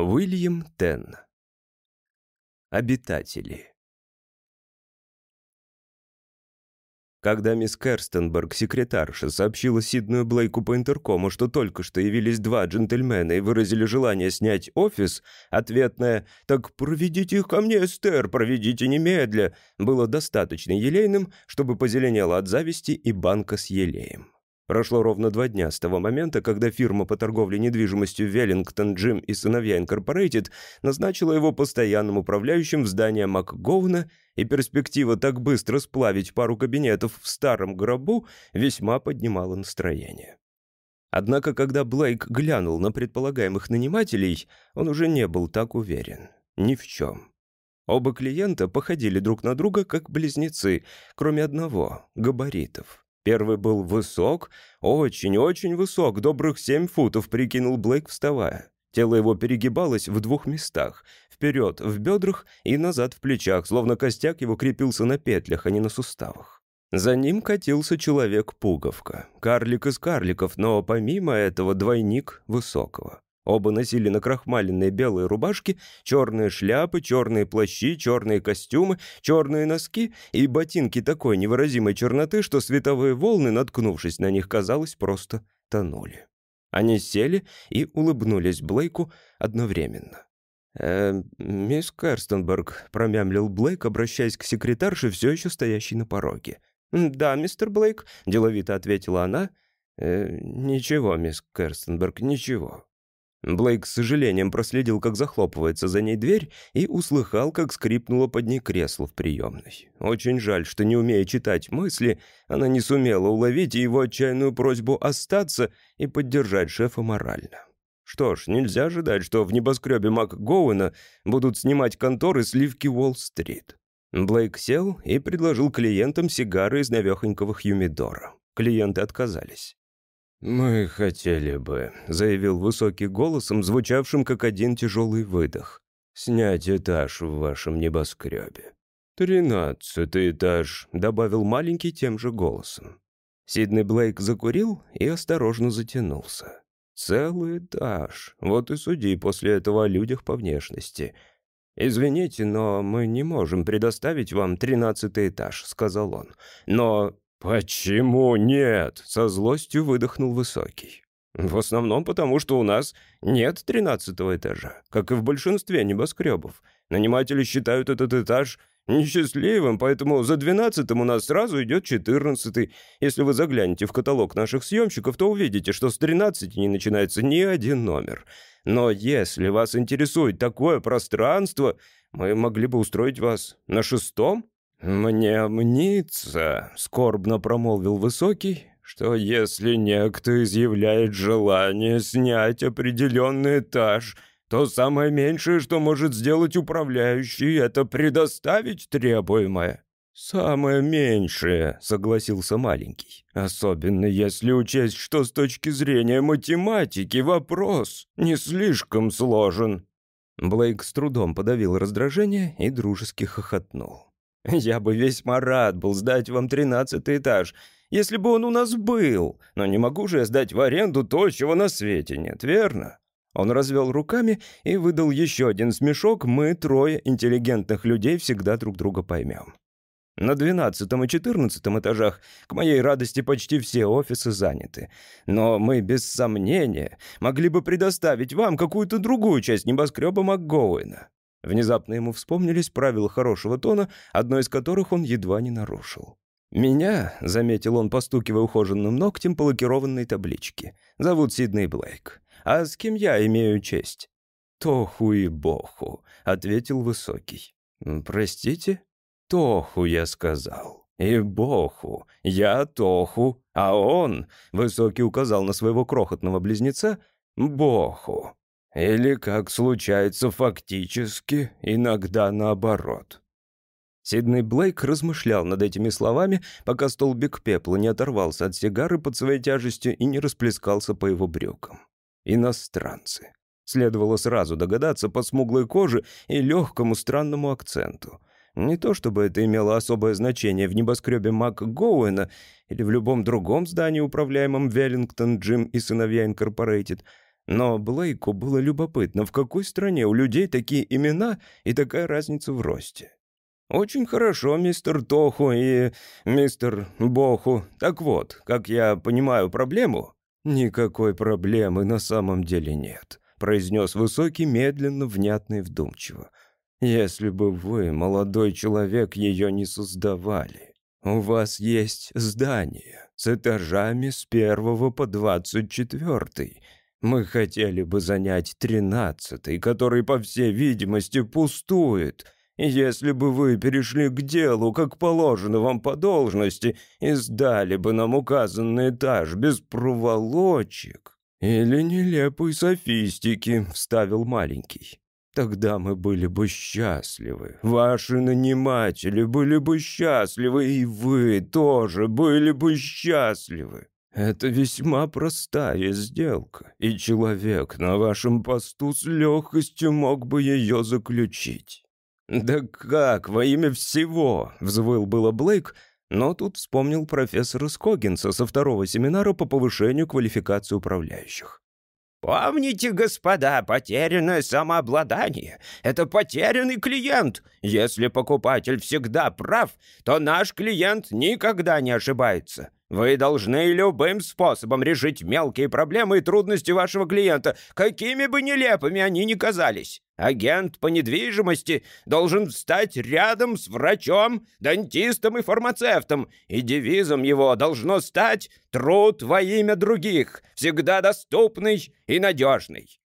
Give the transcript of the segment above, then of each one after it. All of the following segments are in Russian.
Уильям Тен. Обитатели. Когда мисс Керстенберг, секретарша, сообщила Сидную Блейку по интеркому, что только что явились два джентльмена и выразили желание снять офис, ответное «Так проведите их ко мне, Эстер, проведите немедля» было достаточно елейным, чтобы позеленело от зависти и банка с елеем. Прошло ровно два дня с того момента, когда фирма по торговле недвижимостью Веллингтон Джим и сыновья Инкорпорейтед назначила его постоянным управляющим в здание МакГоуна, и перспектива так быстро сплавить пару кабинетов в старом гробу весьма поднимала настроение. Однако, когда Блейк глянул на предполагаемых нанимателей, он уже не был так уверен. Ни в чем. Оба клиента походили друг на друга как близнецы, кроме одного — габаритов. Первый был высок, очень-очень высок, добрых семь футов, прикинул Блейк, вставая. Тело его перегибалось в двух местах. Вперед в бедрах и назад в плечах, словно костяк его крепился на петлях, а не на суставах. За ним катился человек-пуговка. Карлик из карликов, но помимо этого двойник высокого. Оба носили накрахмаленные белые рубашки, черные шляпы, черные плащи, черные костюмы, черные носки и ботинки такой невыразимой черноты, что световые волны, наткнувшись на них, казалось, просто тонули. Они сели и улыбнулись Блейку одновременно. «Э, «Мисс Керстенберг», — промямлил Блейк, обращаясь к секретарше, все еще стоящей на пороге. «Да, мистер Блейк», — деловито ответила она. «Э, «Ничего, мисс Керстенберг, ничего». Блейк с сожалением проследил, как захлопывается за ней дверь, и услыхал, как скрипнуло под ней кресло в приемной. Очень жаль, что, не умея читать мысли, она не сумела уловить его отчаянную просьбу остаться и поддержать шефа морально. Что ж, нельзя ожидать, что в небоскребе МакГоуэна будут снимать конторы сливки Уолл-стрит. Блейк сел и предложил клиентам сигары из навехонького юмидора. Клиенты отказались. «Мы хотели бы», — заявил высокий голосом, звучавшим как один тяжелый выдох, «снять этаж в вашем небоскребе». «Тринадцатый этаж», — добавил маленький тем же голосом. Сиднey Блейк закурил и осторожно затянулся. «Целый этаж. Вот и суди после этого о людях по внешности». «Извините, но мы не можем предоставить вам тринадцатый этаж», — сказал он. «Но «Почему нет?» — со злостью выдохнул Высокий. «В основном потому, что у нас нет тринадцатого этажа, как и в большинстве небоскребов. Наниматели считают этот этаж несчастливым, поэтому за двенадцатым у нас сразу идет четырнадцатый. Если вы заглянете в каталог наших съемщиков, то увидите, что с тринадцати не начинается ни один номер. Но если вас интересует такое пространство, мы могли бы устроить вас на шестом «Мне мнится», — скорбно промолвил Высокий, «что если некто изъявляет желание снять определенный этаж, то самое меньшее, что может сделать управляющий, это предоставить требуемое». «Самое меньшее», — согласился маленький. «Особенно если учесть, что с точки зрения математики вопрос не слишком сложен». Блейк с трудом подавил раздражение и дружески хохотнул. Я бы весьма рад был сдать вам тринадцатый этаж, если бы он у нас был. Но не могу же я сдать в аренду то, чего на свете нет, верно?» Он развел руками и выдал еще один смешок «Мы, трое интеллигентных людей, всегда друг друга поймем». На двенадцатом и четырнадцатом этажах, к моей радости, почти все офисы заняты. Но мы, без сомнения, могли бы предоставить вам какую-то другую часть небоскреба МакГоуэна. Внезапно ему вспомнились правила хорошего тона, одно из которых он едва не нарушил. «Меня», — заметил он, постукивая ухоженным ногтем по лакированной табличке, — «зовут Сидней Блейк. А с кем я имею честь?» «Тоху и Боху», — ответил Высокий. «Простите?» «Тоху, я сказал. И Боху. Я Тоху, а он...» — Высокий указал на своего крохотного близнеца. «Боху. Или, как случается фактически, иногда наоборот. Сиднey Блейк размышлял над этими словами, пока столбик пепла не оторвался от сигары под своей тяжестью и не расплескался по его брюкам. Иностранцы. Следовало сразу догадаться по смуглой коже и легкому странному акценту. Не то чтобы это имело особое значение в небоскребе МакГоуэна или в любом другом здании, управляемом Веллингтон, Джим и сыновья Инкорпорейтед — Но Блейку было любопытно, в какой стране у людей такие имена и такая разница в росте. «Очень хорошо, мистер Тоху и мистер Боху. Так вот, как я понимаю проблему...» «Никакой проблемы на самом деле нет», — произнес Высокий медленно, внятно и вдумчиво. «Если бы вы, молодой человек, ее не создавали. У вас есть здание с этажами с первого по двадцать четвертый. Мы хотели бы занять тринадцатый, который, по всей видимости, пустует. Если бы вы перешли к делу, как положено вам по должности, и сдали бы нам указанный этаж без проволочек или нелепой софистики», — вставил маленький. Тогда мы были бы счастливы. Ваши наниматели были бы счастливы, и вы тоже были бы счастливы. Это весьма простая сделка, и человек на вашем посту с легкостью мог бы ее заключить. «Да как, во имя всего!» — взвыл было Блейк, но тут вспомнил профессора Скогинса со второго семинара по повышению квалификации управляющих. «Помните, господа, потерянное самообладание — это потерянный клиент. Если покупатель всегда прав, то наш клиент никогда не ошибается. Вы должны любым способом решить мелкие проблемы и трудности вашего клиента, какими бы нелепыми они ни казались. Агент по недвижимости должен встать рядом с врачом, дантистом и фармацевтом, и девизом его должно стать «Труд во имя других, всегда доступный и надежный».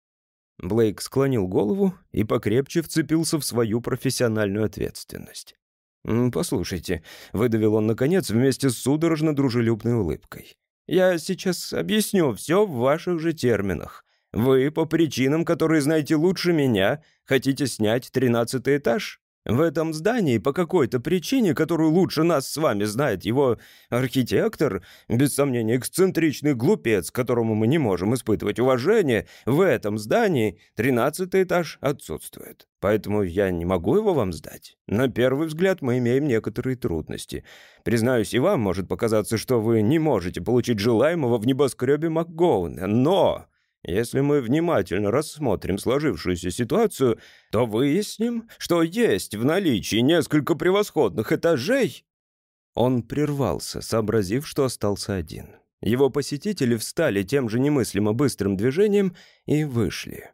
Блейк склонил голову и покрепче вцепился в свою профессиональную ответственность. «Послушайте», — выдавил он наконец вместе с судорожно-дружелюбной улыбкой. «Я сейчас объясню все в ваших же терминах. Вы, по причинам, которые знаете лучше меня, хотите снять тринадцатый этаж? В этом здании по какой-то причине, которую лучше нас с вами знает его архитектор, без сомнения эксцентричный глупец, которому мы не можем испытывать уважение, в этом здании тринадцатый этаж отсутствует. Поэтому я не могу его вам сдать. На первый взгляд мы имеем некоторые трудности. Признаюсь, и вам может показаться, что вы не можете получить желаемого в небоскребе МакГоуна, но если мы внимательно рассмотрим сложившуюся ситуацию, то выясним, что есть в наличии несколько превосходных этажей». Он прервался, сообразив, что остался один. Его посетители встали тем же немыслимо быстрым движением и вышли.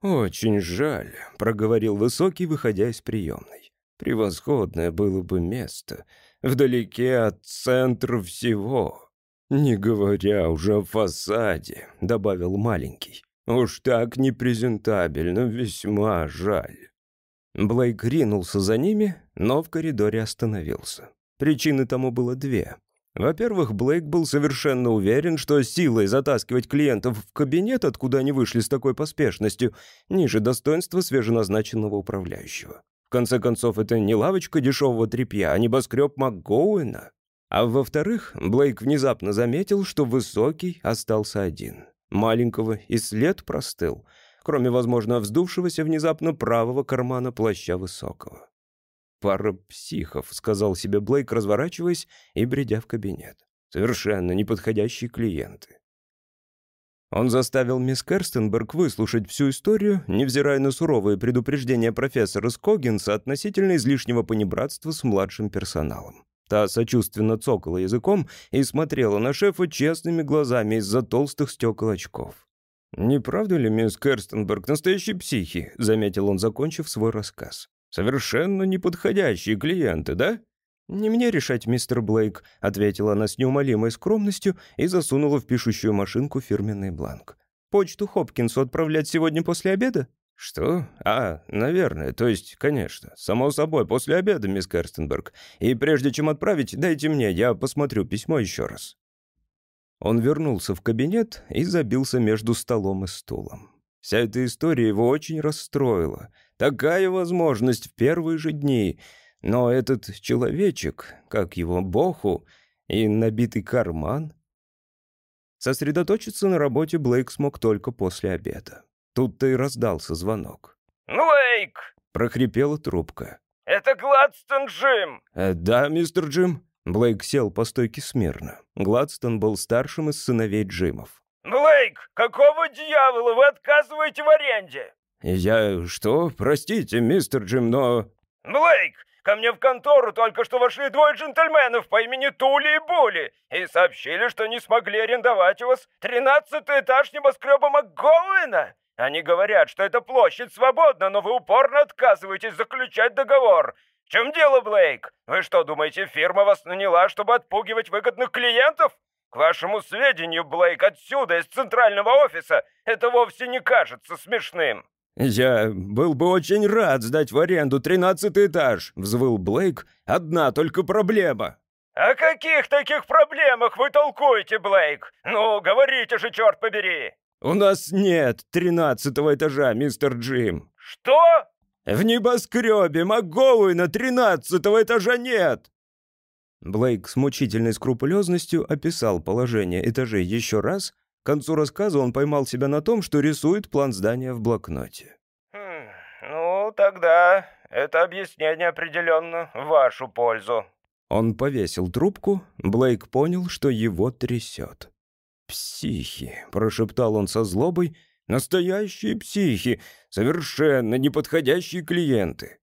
«Очень жаль», — проговорил Высокий, выходя из приемной. «Превосходное было бы место, вдалеке от центра всего». «Не говоря уже о фасаде», — добавил маленький. «Уж так непрезентабельно, весьма жаль». Блейк ринулся за ними, но в коридоре остановился. Причины тому было две. Во-первых, Блейк был совершенно уверен, что силой затаскивать клиентов в кабинет, откуда они вышли с такой поспешностью, ниже достоинства свеженазначенного управляющего. В конце концов, это не лавочка дешевого тряпья, а небоскреб МакГоуэна. А во-вторых, Блейк внезапно заметил, что Высокий остался один. Маленького и след простыл, кроме, возможно, вздувшегося внезапно правого кармана плаща Высокого. «Пара психов», — сказал себе Блейк, разворачиваясь и бредя в кабинет. «Совершенно неподходящие клиенты». Он заставил мисс Керстенберг выслушать всю историю, невзирая на суровые предупреждения профессора Скогинса относительно излишнего понебратства с младшим персоналом. Та сочувственно цокала языком и смотрела на шефа честными глазами из-за толстых стекол очков. «Не правда ли, мисс Керстенберг, настоящие психи?» — заметил он, закончив свой рассказ. «Совершенно неподходящие клиенты, да?» «Не мне решать, мистер Блейк», — ответила она с неумолимой скромностью и засунула в пишущую машинку фирменный бланк. «Почту Хопкинсу отправлять сегодня после обеда?» «Что? А, наверное, то есть, конечно. Само собой, после обеда, мисс Керстенберг. И прежде чем отправить, дайте мне, я посмотрю письмо еще раз». Он вернулся в кабинет и забился между столом и стулом. Вся эта история его очень расстроила. Такая возможность в первые же дни. Но этот человечек, как его боху, и набитый карман... Сосредоточиться на работе Блейк смог только после обеда. Тут-то и раздался звонок. «Блейк!» — прохрипела трубка. «Это Гладстон Джим!» э, «Да, мистер Джим». Блейк сел по стойке смирно. Гладстон был старшим из сыновей Джимов. Блейк, какого дьявола вы отказываете в аренде? «Я что? Простите, мистер Джим, но...» Блейк, ко мне в контору только что вошли двое джентльменов по имени Тули и Були и сообщили, что не смогли арендовать у вас тринадцатый этаж небоскреба МакГоуэна. Они говорят, что эта площадь свободна, но вы упорно отказываетесь заключать договор. В чем дело, Блейк? Вы что, думаете, фирма вас наняла, чтобы отпугивать выгодных клиентов? К вашему сведению, Блейк, отсюда, из центрального офиса, это вовсе не кажется смешным. «Я был бы очень рад сдать в аренду тринадцатый этаж», — взвыл Блейк. «Одна только проблема». «О каких таких проблемах вы толкуете, Блейк? Ну, говорите же, черт побери!» «У нас нет тринадцатого этажа, мистер Джим». «Что?» «В небоскребе МакГоуэна тринадцатого этажа нет!» Блейк с мучительной скрупулезностью описал положение этажей еще раз — к концу рассказа он поймал себя на том, что рисует план здания в блокноте. Хм, «Ну, тогда это объяснение определенно в вашу пользу». Он повесил трубку, Блейк понял, что его трясет. «Психи», — прошептал он со злобой, — «настоящие психи, совершенно неподходящие клиенты».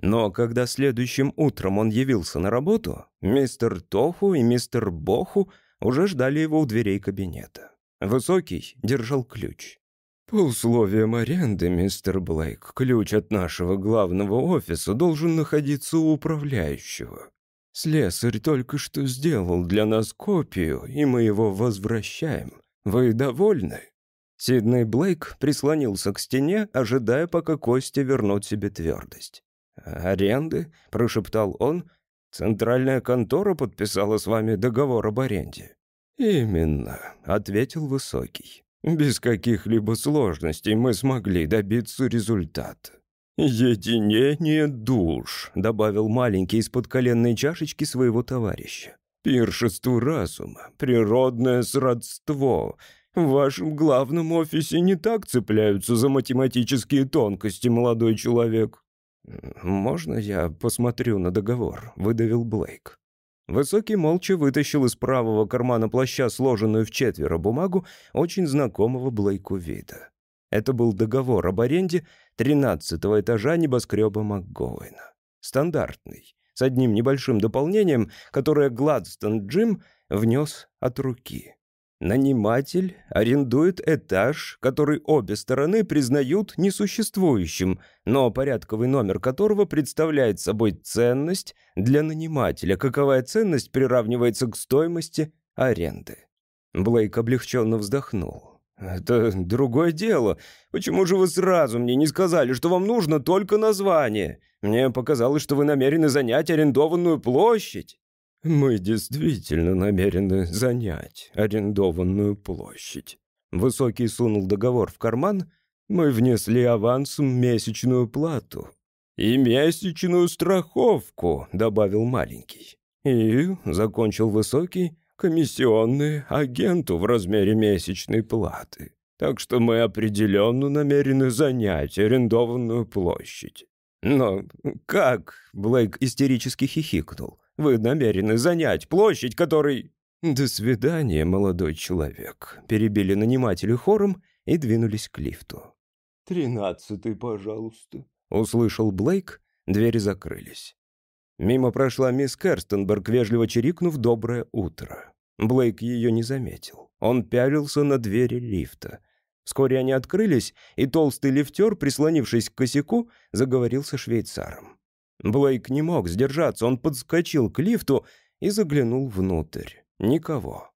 Но когда следующим утром он явился на работу, мистер Тоху и мистер Боху уже ждали его у дверей кабинета. Высокий держал ключ. «По условиям аренды, мистер Блейк, ключ от нашего главного офиса должен находиться у управляющего. Слесарь только что сделал для нас копию, и мы его возвращаем. Вы довольны?» Сидней Блейк прислонился к стене, ожидая, пока Костя вернут себе твердость. «Аренды?» — прошептал он. «Центральная контора подписала с вами договор об аренде». «Именно», — ответил Высокий. «Без каких-либо сложностей мы смогли добиться результата». «Единение душ», — добавил маленький из-под коленной чашечки своего товарища. «Пиршество разума, природное сродство. В вашем главном офисе не так цепляются за математические тонкости, молодой человек. «Можно я посмотрю на договор?» — выдавил Блейк. Высокий молча вытащил из правого кармана плаща сложенную в четверо бумагу очень знакомого Блейку вида. Это был договор об аренде тринадцатого этажа небоскреба МакГоуэна. Стандартный, с одним небольшим дополнением, которое Гладстон Джим внес от руки. Наниматель арендует этаж, который обе стороны признают несуществующим, но порядковый номер которого представляет собой ценность для нанимателя, каковая ценность приравнивается к стоимости аренды. Блейк облегченно вздохнул. «Это другое дело. Почему же вы сразу мне не сказали, что вам нужно только название? Мне показалось, что вы намерены занять арендованную площадь». Мы действительно намерены занять арендованную площадь. Высокий сунул договор в карман. Мы внесли авансом месячную плату. И месячную страховку, добавил маленький. И, закончил Высокий, комиссионные агенту в размере месячной платы. Так что мы определенно намерены занять арендованную площадь. Но как? Блейк истерически хихикнул. Вы намерены занять площадь, которой...» «До свидания, молодой человек», — перебили наниматели хором и двинулись к лифту. «Тринадцатый, пожалуйста», — услышал Блейк, двери закрылись. Мимо прошла мисс Керстенберг, вежливо чирикнув «Доброе утро». Блейк ее не заметил. Он пялился на двери лифта. Вскоре они открылись, и толстый лифтер, прислонившись к косяку, заговорил со швейцаром. Блейк не мог сдержаться, он подскочил к лифту и заглянул внутрь. Никого.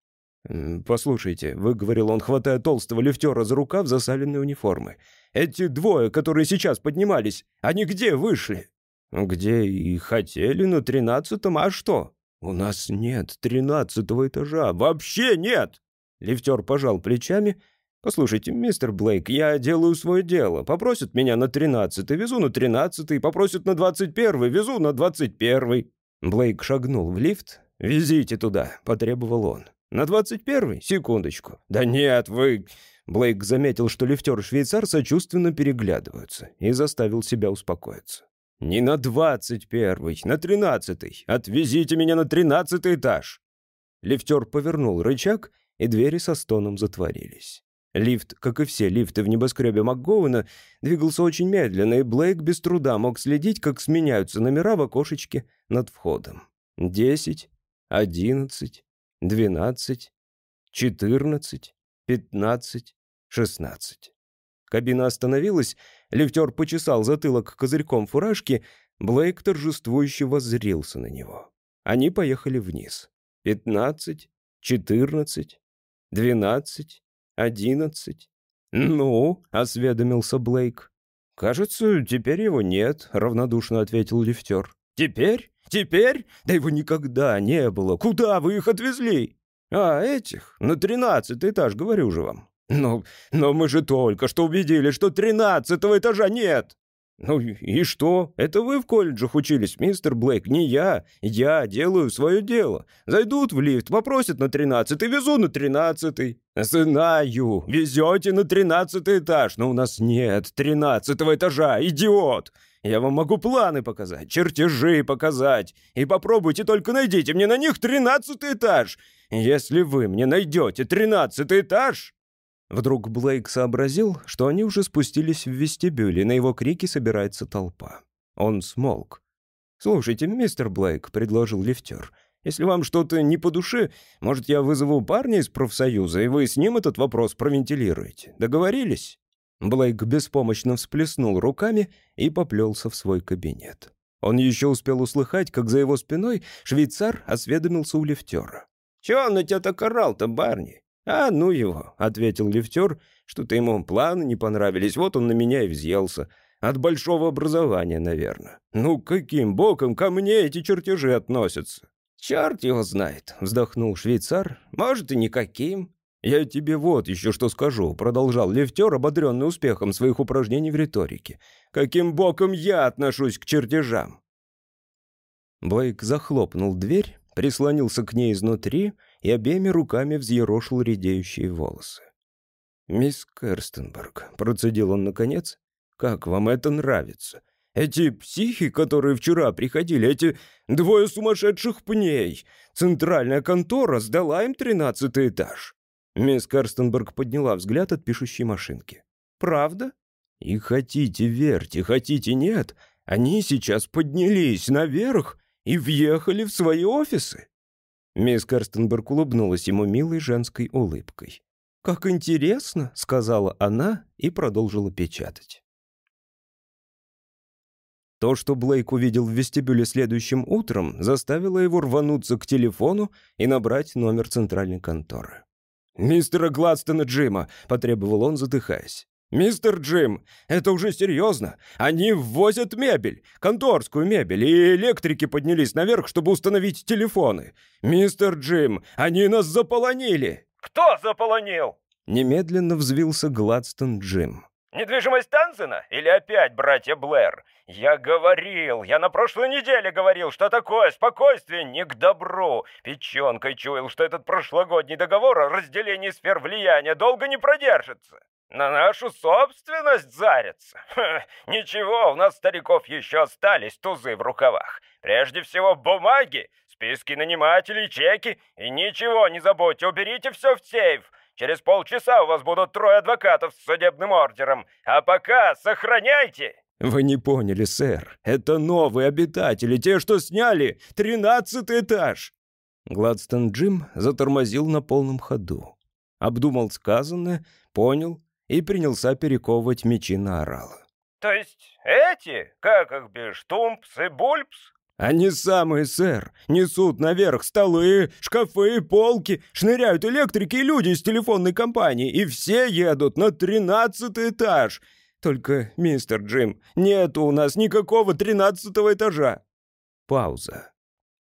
«Послушайте», — выговорил он, хватая толстого лифтера за рукав засаленной униформы. «Эти двое, которые сейчас поднимались, они где вышли?» «Где и хотели, на тринадцатом, а что?» «У нас нет тринадцатого этажа, вообще нет!» Лифтер пожал плечами «Послушайте, мистер Блейк, я делаю свое дело. Попросят меня на тринадцатый, везу на тринадцатый, попросят на двадцать первый, везу на двадцать первый». Блейк шагнул в лифт. «Везите туда», — потребовал он. «На двадцать первый? Секундочку». «Да нет, вы...» Блейк заметил, что лифтер и швейцар сочувственно переглядываются, и заставил себя успокоиться. «Не на двадцать первый, на тринадцатый. Отвезите меня на тринадцатый этаж». Лифтер повернул рычаг, и двери со стоном затворились. Лифт, как и все лифты в небоскребе МакГоуэна, двигался очень медленно, и Блейк без труда мог следить, как сменяются номера в окошечке над входом. Десять, одиннадцать, двенадцать, четырнадцать, пятнадцать, шестнадцать. Кабина остановилась, лифтер почесал затылок козырьком фуражки, Блейк торжествующе воззрился на него. Они поехали вниз. Пятнадцать, четырнадцать, двенадцать, одиннадцать. «Ну?» — осведомился Блейк. «Кажется, теперь его нет», — равнодушно ответил лифтер. «Теперь? Теперь? Да его никогда не было. Куда вы их отвезли?» «А, этих? На тринадцатый этаж, говорю же вам». «Но, но мы же только что убедились, что тринадцатого этажа нет!» «Ну и что? Это вы в колледжах учились, мистер Блейк, не я. Я делаю свое дело. Зайдут в лифт, попросят на тринадцатый, везу на тринадцатый». «Знаю, везете на тринадцатый этаж, но у нас нет тринадцатого этажа, идиот!» Я вам могу планы показать, чертежи показать. И попробуйте только найдите мне на них тринадцатый этаж. Если вы мне найдете тринадцатый этаж, Вдруг Блейк сообразил, что они уже спустились в вестибюль, и на его крики собирается толпа. Он смолк. «Слушайте, мистер Блейк», — предложил лифтер, — «если вам что-то не по душе, может, я вызову парня из профсоюза, и вы с ним этот вопрос провентилируете. Договорились?» Блейк беспомощно всплеснул руками и поплелся в свой кабинет. Он еще успел услыхать, как за его спиной швейцар осведомился у лифтера. «Чего он на тебя так орал-то, Барни? «А, ну его», — ответил лифтер, — «что-то ему планы не понравились, вот он на меня и взъелся. От большого образования, наверное. Ну, каким боком ко мне эти чертежи относятся?» «Черт его знает», — вздохнул швейцар. «Может, и никаким». «Я тебе вот еще что скажу», — продолжал лифтер, ободренный успехом своих упражнений в риторике. «Каким боком я отношусь к чертежам?» Блейк захлопнул дверь, прислонился к ней изнутри и обеими руками взъерошил редеющие волосы. «Мисс Керстенберг», — процедил он наконец, — «как вам это нравится? Эти психи, которые вчера приходили, эти двое сумасшедших пней. Центральная контора сдала им тринадцатый этаж». Мисс Керстенберг подняла взгляд от пишущей машинки. «Правда?» «И хотите верьте, хотите нет, они сейчас поднялись наверх и въехали в свои офисы». Мисс Карстенберг улыбнулась ему милой женской улыбкой. «Как интересно», — сказала она и продолжила печатать. То, что Блейк увидел в вестибюле следующим утром, заставило его рвануться к телефону и набрать номер центральной конторы. «Мистера Гладстона Джима», — потребовал он, задыхаясь. «Мистер Джим, это уже серьезно. Они ввозят мебель, конторскую мебель, и электрики поднялись наверх, чтобы установить телефоны. Мистер Джим, они нас заполонили!» «Кто заполонил?» Немедленно взвился Гладстон Джим. «Недвижимость Танзена? Или опять братья Блэр? Я говорил, я на прошлой неделе говорил, что такое спокойствие не к добру. Печенкой чуял, что этот прошлогодний договор о разделении сфер влияния долго не продержится. На нашу собственность зарятся? Ха, ничего, у нас стариков еще остались тузы в рукавах. Прежде всего бумаги, списки нанимателей, чеки. И ничего не забудьте, уберите все в сейф. Через полчаса у вас будут трое адвокатов с судебным ордером. А пока сохраняйте. «Вы не поняли, сэр. Это новые обитатели, те, что сняли тринадцатый этаж!» Гладстон Джим затормозил на полном ходу. Обдумал сказанное, понял и принялся перековывать мечи на орала. «То есть эти, как их бишь, Тумпс и Бульпс?» «Они самые, сэр. Несут наверх столы, шкафы, полки, шныряют электрики и люди из телефонной компании, и все едут на тринадцатый этаж. Только, мистер Джим, нету у нас никакого тринадцатого этажа». Пауза.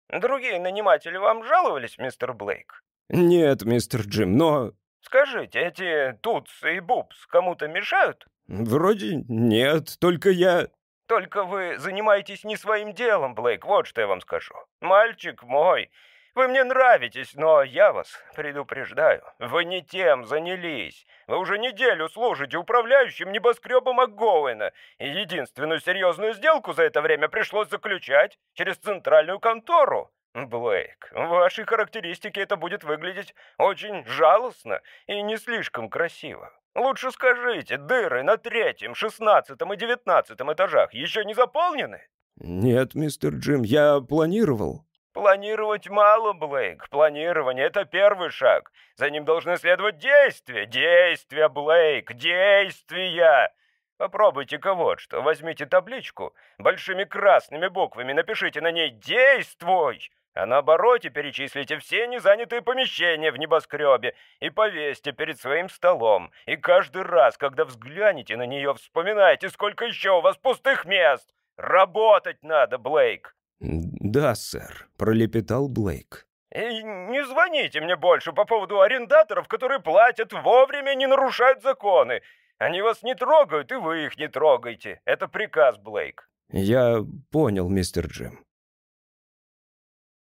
«Другие наниматели вам жаловались, мистер Блейк?» «Нет, мистер Джим, но Скажите, эти Тутс и Бубс кому-то мешают? Вроде нет, только я... Только вы занимаетесь не своим делом, Блейк, вот что я вам скажу. Мальчик мой, вы мне нравитесь, но я вас предупреждаю, вы не тем занялись. Вы уже неделю служите управляющим небоскребом МакГоуэна, и единственную серьезную сделку за это время пришлось заключать через центральную контору. Блейк, в вашей характеристике это будет выглядеть очень жалостно и не слишком красиво. Лучше скажите, дыры на третьем, шестнадцатом и девятнадцатом этажах еще не заполнены? Нет, мистер Джим, я планировал. Планировать мало, Блейк. Планирование — это первый шаг. За ним должны следовать действия. Действия, Блейк, действия! Попробуйте-ка вот что. Возьмите табличку, большими красными буквами напишите на ней «Действуй!» А на обороте перечислите все незанятые помещения в небоскребе и повесьте перед своим столом. И каждый раз, когда взглянете на нее, вспоминайте, сколько еще у вас пустых мест. Работать надо, Блейк. «Да, сэр», — пролепетал Блейк. И не звоните мне больше по поводу арендаторов, которые платят вовремя и не нарушают законы. Они вас не трогают, и вы их не трогайте. Это приказ, Блейк. Я понял, мистер Джим.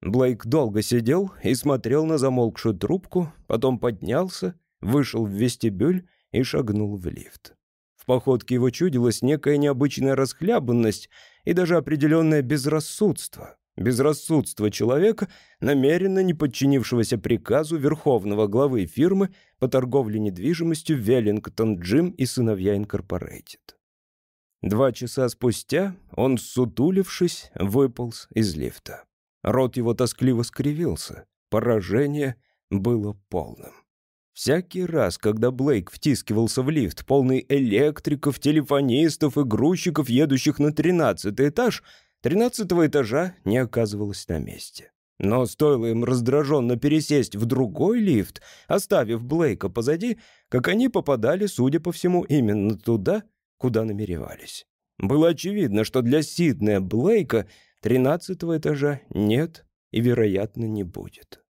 Блейк долго сидел и смотрел на замолкшую трубку, потом поднялся, вышел в вестибюль и шагнул в лифт. В походке его чудилась некая необычная расхлябанность и даже определенное безрассудство. Безрассудство человека, намеренно не подчинившегося приказу верховного главы фирмы по торговле недвижимостью Веллингтон Джим и сыновья Инкорпорейтед. Два часа спустя он, сутулившись, выполз из лифта. Рот его тоскливо скривился. Поражение было полным. Всякий раз, когда Блейк втискивался в лифт, полный электриков, телефонистов и грузчиков, едущих на тринадцатый этаж, тринадцатого этажа не оказывалось на месте. Но стоило им раздраженно пересесть в другой лифт, оставив Блейка позади, как они попадали, судя по всему, именно туда, куда намеревались. Было очевидно, что для Сиднея Блейка тринадцатого этажа нет и, вероятно, не будет.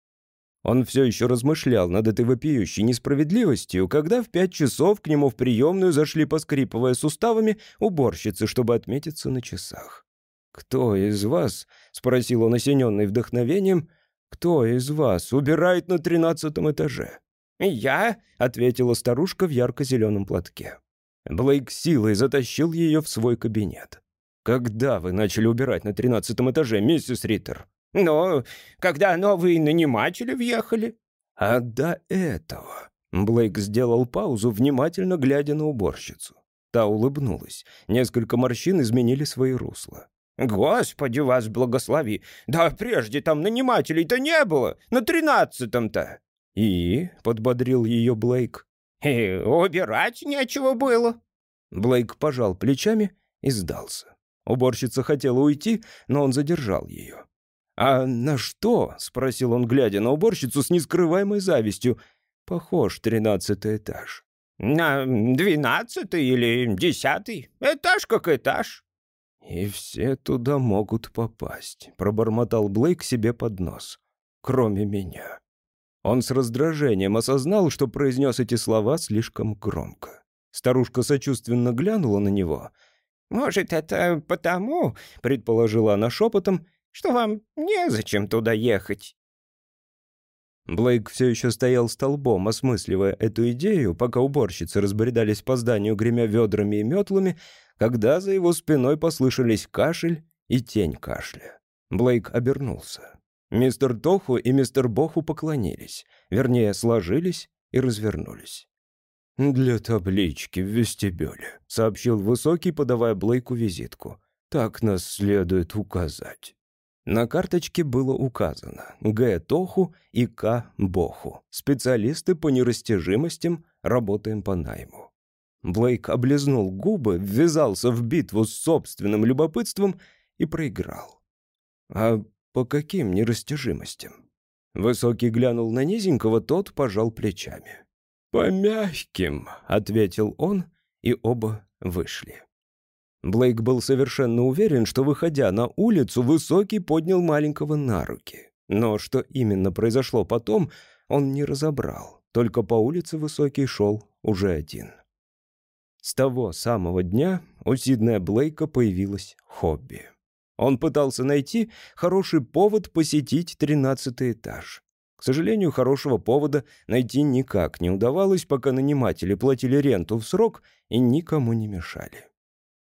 Он все еще размышлял над этой вопиющей несправедливостью, когда в пять часов к нему в приемную зашли, поскрипывая суставами, уборщицы, чтобы отметиться на часах. «Кто из вас?» — спросил он, осененный вдохновением. «Кто из вас убирает на тринадцатом этаже?» «Я?» — ответила старушка в ярко-зеленом платке. Блейк силой затащил ее в свой кабинет. «Когда вы начали убирать на тринадцатом этаже, миссис Риттер?» «Ну, когда новые наниматели въехали». «А до этого...» Блейк сделал паузу, внимательно глядя на уборщицу. Та улыбнулась. Несколько морщин изменили свои русла. «Господи, вас благослови! Да прежде там нанимателей-то не было! На тринадцатом-то!» «И?» — подбодрил ее Блейк. «И убирать нечего было!» Блейк пожал плечами и сдался. Уборщица хотела уйти, но он задержал ее. «А на что?» — спросил он, глядя на уборщицу с нескрываемой завистью. «Похож тринадцатый этаж». «На двенадцатый или десятый. Этаж как этаж». «И все туда могут попасть», — пробормотал Блейк себе под нос. «Кроме меня». Он с раздражением осознал, что произнес эти слова слишком громко. Старушка сочувственно глянула на него. «Может, это потому, — предположила она шепотом, что вам незачем туда ехать». Блейк все еще стоял столбом, осмысливая эту идею, пока уборщицы разбредались по зданию, гремя ведрами и метлами, когда за его спиной послышались кашель и тень кашля. Блейк обернулся. Мистер Тоху и мистер Боху поклонились, вернее, сложились и развернулись. «Для таблички в вестибюле», — сообщил Высокий, подавая Блейку визитку. «Так нас следует указать». На карточке было указано Г. Тоху и К. Боху. Специалисты по нерастяжимостям, работаем по найму. Блейк облизнул губы, ввязался в битву с собственным любопытством и проиграл. А по каким нерастяжимостям? Высокий глянул на низенького, тот пожал плечами. «По мягким», — ответил он, и оба вышли. Блейк был совершенно уверен, что, выходя на улицу, Высокий поднял маленького на руки. Но что именно произошло потом, он не разобрал. Только по улице Высокий шел уже один. С того самого дня у Сиднея Блейка появилось хобби. Он пытался найти хороший повод посетить тринадцатый этаж. К сожалению, хорошего повода найти никак не удавалось, пока наниматели платили ренту в срок и никому не мешали.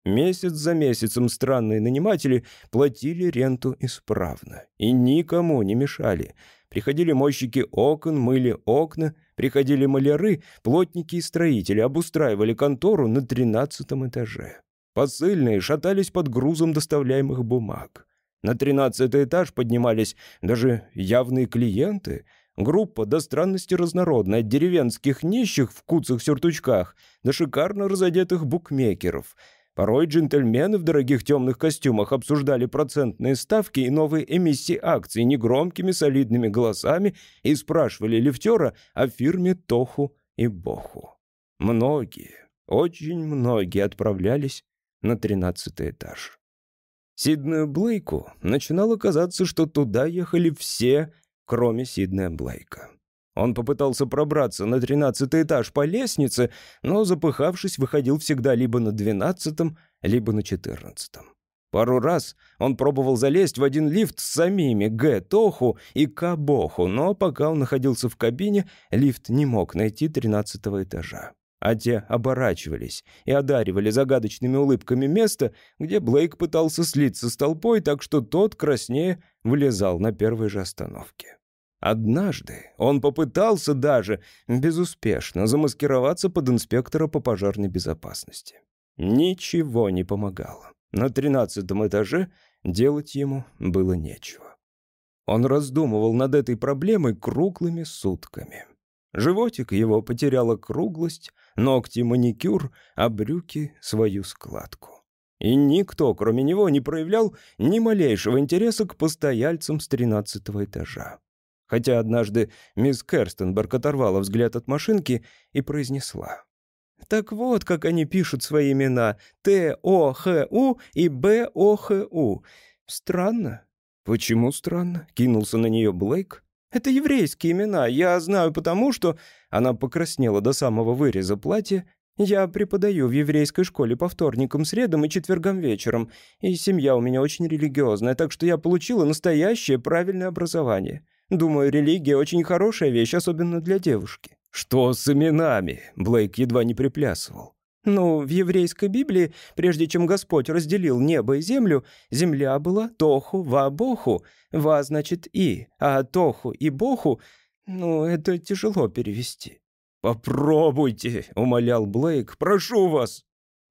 Месяц за месяцем странные наниматели платили ренту исправно и никому не мешали. Приходили мойщики окон, мыли окна, приходили маляры, плотники и строители, обустраивали контору на тринадцатом этаже. Посыльные шатались под грузом доставляемых бумаг. На тринадцатый этаж поднимались даже явные клиенты. Группа до странности разнородная, от деревенских нищих в куцах-сюртучках до шикарно разодетых букмекеров — Порой джентльмены в дорогих темных костюмах обсуждали процентные ставки и новые эмиссии акций негромкими солидными голосами и спрашивали лифтера о фирме Тоху и Боху. Многие, очень многие отправлялись на тринадцатый этаж. Сиднею Блейку начинало казаться, что туда ехали все, кроме Сиднея Блейка. Он попытался пробраться на тринадцатый этаж по лестнице, но, запыхавшись, выходил всегда либо на двенадцатом, либо на четырнадцатом. Пару раз он пробовал залезть в один лифт с самими Г. Тоху и К. Боху, но пока он находился в кабине, лифт не мог найти тринадцатого этажа. А те оборачивались и одаривали загадочными улыбками место, где Блейк пытался слиться с толпой, так что тот краснее влезал на первой же остановке. Однажды он попытался даже безуспешно замаскироваться под инспектора по пожарной безопасности. Ничего не помогало. На тринадцатом этаже делать ему было нечего. Он раздумывал над этой проблемой круглыми сутками. Животик его потерял округлость, ногти маникюр, а брюки — свою складку. И никто, кроме него, не проявлял ни малейшего интереса к постояльцам с тринадцатого этажа. Хотя однажды мисс Керстенберг оторвала взгляд от машинки и произнесла. «Так вот, как они пишут свои имена. Т-О-Х-У и Б-О-Х-У. Странно». «Почему странно?» — кинулся на нее Блейк. «Это еврейские имена. Я знаю потому, что...» Она покраснела до самого выреза платья. «Я преподаю в еврейской школе по вторникам, средам и четвергам вечером. И семья у меня очень религиозная, так что я получила настоящее правильное образование. Думаю, религия очень хорошая вещь, особенно для девушки». «Что с именами?» Блейк едва не приплясывал. Ну, в еврейской Библии, прежде чем Господь разделил небо и землю, земля была Тоху, Ва, Боху. Ва значит «и», а Тоху и Боху, ну, это тяжело перевести. «Попробуйте», — умолял Блейк, — «прошу вас».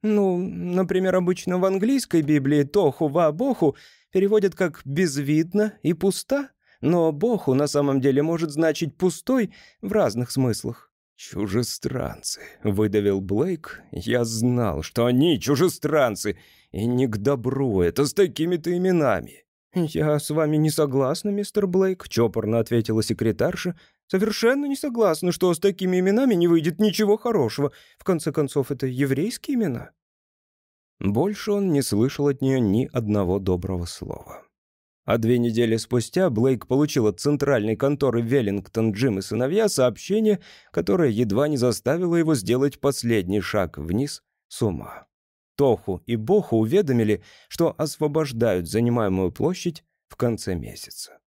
Ну, например, обычно в английской Библии «Тоху, Ва, Боху» переводят как «безвидно» и «пуста». Но Боху на самом деле может значить «пустой» в разных смыслах. «Чужестранцы», — выдавил Блейк. «Я знал, что они чужестранцы, и не к добру это с такими-то именами». «Я с вами не согласна, мистер Блейк», — чопорно ответила секретарша. «Совершенно не согласна, что с такими именами не выйдет ничего хорошего. В конце концов, это еврейские имена». Больше он не слышал от нее ни одного доброго слова. А две недели спустя Блейк получил от центральной конторы Веллингтон Джим и сыновья сообщение, которое едва не заставило его сделать последний шаг вниз с ума. Тоху и Боху уведомили, что освобождают занимаемую площадь в конце месяца.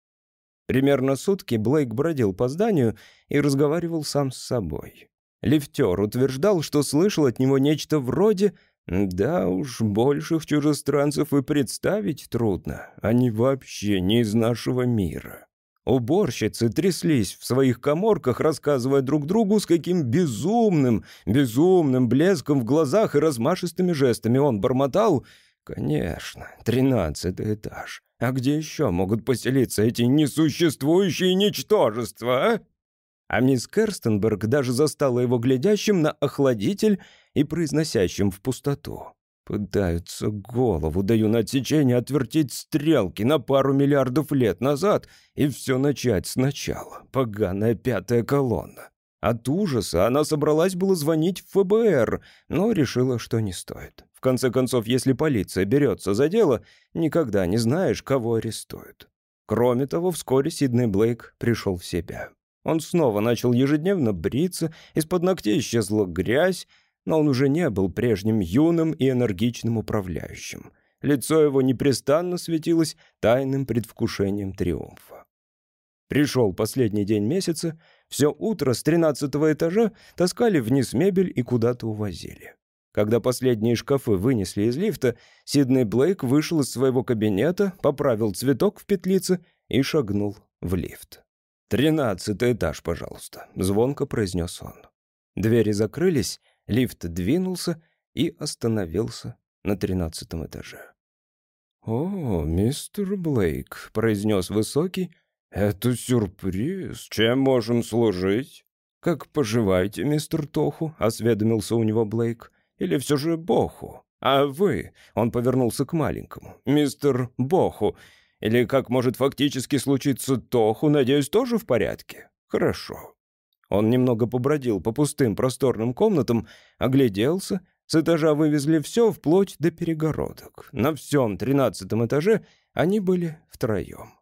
Примерно сутки Блейк бродил по зданию и разговаривал сам с собой. Лифтер утверждал, что слышал от него нечто вроде да уж, больших чужестранцев и представить трудно. Они вообще не из нашего мира. Уборщицы тряслись в своих коморках, рассказывая друг другу, с каким безумным, безумным блеском в глазах и размашистыми жестами он бормотал. Конечно, тринадцатый этаж. А где еще могут поселиться эти несуществующие ничтожества, а? А мисс Керстенберг даже застала его глядящим на охладитель и произносящим в пустоту. Пытаются голову, даю на отсечение, отвертеть стрелки на пару миллиардов лет назад и все начать сначала. Поганая пятая колонна. От ужаса она собралась было звонить в ФБР, но решила, что не стоит. В конце концов, если полиция берется за дело, никогда не знаешь, кого арестуют. Кроме того, вскоре Сидней Блейк пришел в себя. Он снова начал ежедневно бриться, из-под ногтей исчезла грязь, но он уже не был прежним юным и энергичным управляющим. Лицо его непрестанно светилось тайным предвкушением триумфа. Пришел последний день месяца, все утро с тринадцатого этажа таскали вниз мебель и куда-то увозили. Когда последние шкафы вынесли из лифта, Сидней Блейк вышел из своего кабинета, поправил цветок в петлице и шагнул в лифт. «Тринадцатый этаж, пожалуйста», — звонко произнес он. Двери закрылись, лифт двинулся и остановился на тринадцатом этаже. «О, мистер Блейк», — произнес высокий, — «это сюрприз. Чем можем служить?» «Как поживаете, мистер Тоху?» — осведомился у него Блейк. «Или все же Боху?» «А вы?» — он повернулся к маленькому. «Мистер Боху. Или, как может фактически случиться Тоху, надеюсь, тоже в порядке?» «Хорошо». Он немного побродил по пустым просторным комнатам, огляделся. С этажа вывезли все, вплоть до перегородок. На всем тринадцатом этаже они были втроем.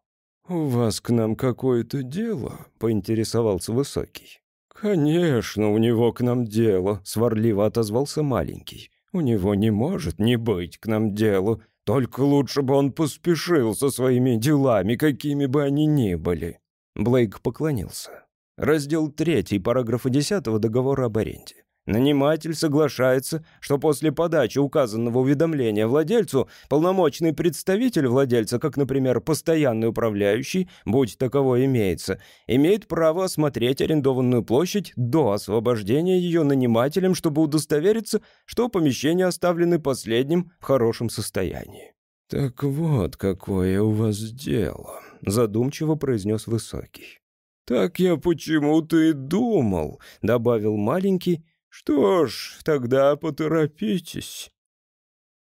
«У вас к нам какое-то дело?» — поинтересовался Высокий. «Конечно, у него к нам дело», — сварливо отозвался маленький. «У него не может не быть к нам делу. Только лучше бы он поспешил со своими делами, какими бы они ни были». Блейк поклонился. Раздел 3 параграфа 10 договора об аренде. Наниматель соглашается, что после подачи указанного уведомления владельцу полномочный представитель владельца, как, например, постоянный управляющий, будь таково имеется, имеет право осмотреть арендованную площадь до освобождения ее нанимателем, чтобы удостовериться, что помещения оставлены последним в хорошем состоянии. «Так вот, какое у вас дело», — задумчиво произнес Высокий. «Так я почему-то и думал», — добавил маленький, — «Что ж, тогда поторопитесь».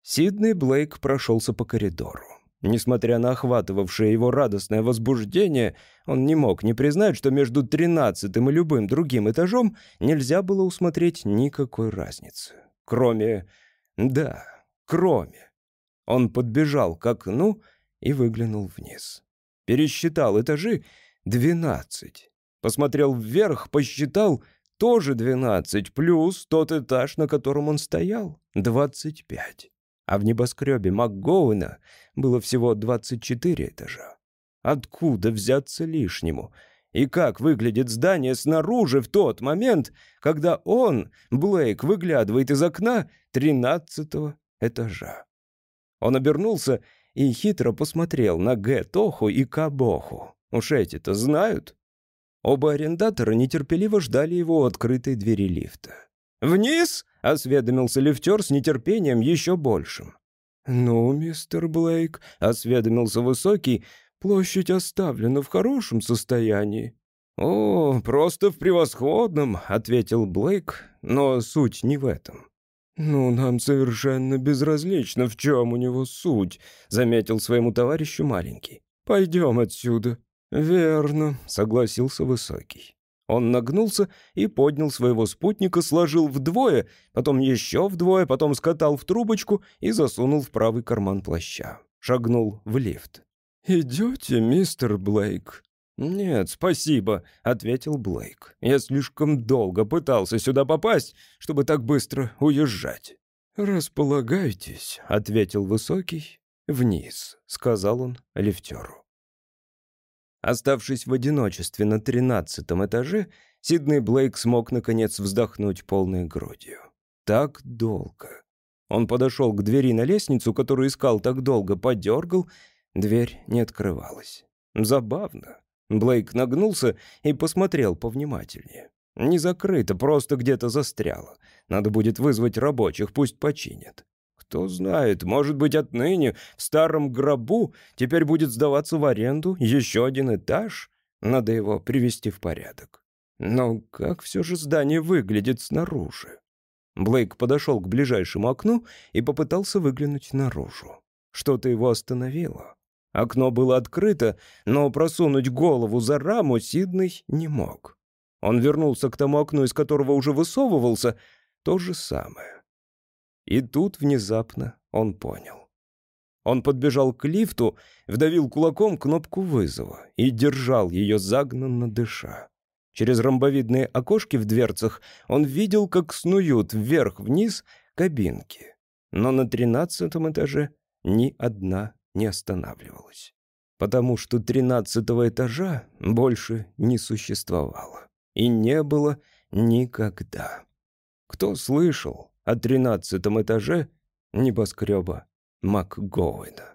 Сиднey Блейк прошелся по коридору. Несмотря на охватывавшее его радостное возбуждение, он не мог не признать, что между тринадцатым и любым другим этажом нельзя было усмотреть никакой разницы. Кроме... да, кроме... Он подбежал к окну и выглянул вниз. Пересчитал этажи — двенадцать. Посмотрел вверх, посчитал тоже 12, плюс тот этаж, на котором он стоял, 25. А в небоскребе МакГоуэна было всего 24 этажа. Откуда взяться лишнему? И как выглядит здание снаружи в тот момент, когда он, Блейк, выглядывает из окна 13 этажа? Он обернулся и хитро посмотрел на Г. Тоху и Кабоху. Уж эти-то знают. Оба арендатора нетерпеливо ждали его открытой двери лифта. «Вниз?» — осведомился лифтер с нетерпением еще большим. «Ну, мистер Блейк», — осведомился Высокий, — «площадь оставлена в хорошем состоянии». «О, просто в превосходном», — ответил Блейк, — «но суть не в этом». «Ну, нам совершенно безразлично, в чем у него суть», — заметил своему товарищу маленький. «Пойдем отсюда». «Верно», — согласился Высокий. Он нагнулся и поднял своего спутника, сложил вдвое, потом еще вдвое, потом скатал в трубочку и засунул в правый карман плаща. Шагнул в лифт. «Идете, мистер Блейк?» «Нет, спасибо», — ответил Блейк. «Я слишком долго пытался сюда попасть, чтобы так быстро уезжать». «Располагайтесь», — ответил Высокий. «Вниз», — сказал он лифтеру. Оставшись в одиночестве на тринадцатом этаже, Сидней Блейк смог, наконец, вздохнуть полной грудью. Так долго. Он подошел к двери на лестницу, которую искал так долго, подергал. Дверь не открывалась. Забавно. Блейк нагнулся и посмотрел повнимательнее. Не закрыто, просто где-то застряло. Надо будет вызвать рабочих, пусть починят. Кто знает, может быть, отныне в старом гробу теперь будет сдаваться в аренду еще один этаж. Надо его привести в порядок. Но как все же здание выглядит снаружи? Блейк подошел к ближайшему окну и попытался выглянуть наружу. Что-то его остановило. Окно было открыто, но просунуть голову за раму Сиднey не мог. Он вернулся к тому окну, из которого уже высовывался. То же самое. И тут внезапно он понял. Он подбежал к лифту, вдавил кулаком кнопку вызова и держал ее загнанно дыша. Через ромбовидные окошки в дверцах он видел, как снуют вверх-вниз кабинки. Но на тринадцатом этаже ни одна не останавливалась. Потому что тринадцатого этажа больше не существовало. И не было никогда. Кто слышал, о тринадцатом этаже небоскреба МакГоуэна.